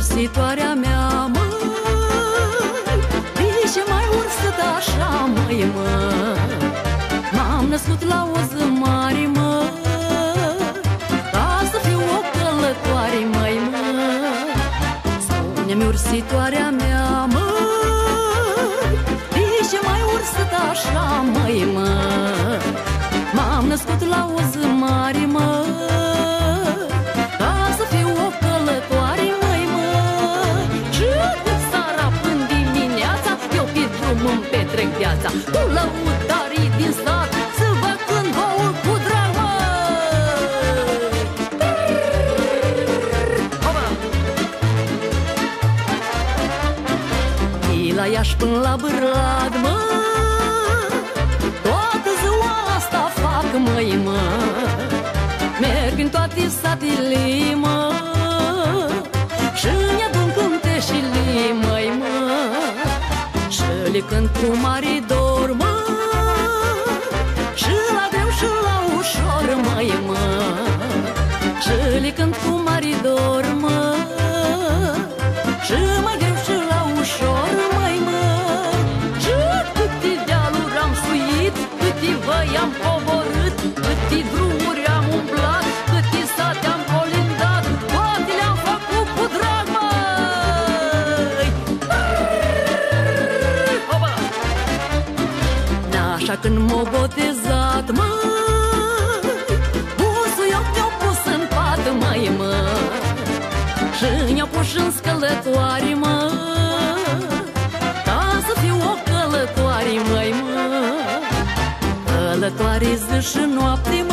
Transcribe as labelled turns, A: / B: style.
A: ursitoarea mea, măi De ce mai ursă așa, măi, mă. M-am născut la o zi mare, mă. Ca să fiu o călătoare, măi, mă. Spune-mi ursitoarea mea, măi De ce mai ursă așa, măi, mă. M-am născut la o zi mare, mă petrec viața Tu lăutarii din sat Să vă când voul cu drag, mă. De la Iași până la Brad, mă. Toată ziua asta fac, măi, mă. Merg în toate satele, mă. Și-mi adun cânteșile, măi, mă. Și le cânt cu mare dor, mă Și la greu și la ușor, măi, mă. Și Așa când m-a botezat, măi Busul eu te-o pus în pat, măi, mă Și ne-o pus în scălătoare, mă Ca să fiu o călătoare, măi, mă Călătoare zi și noapte,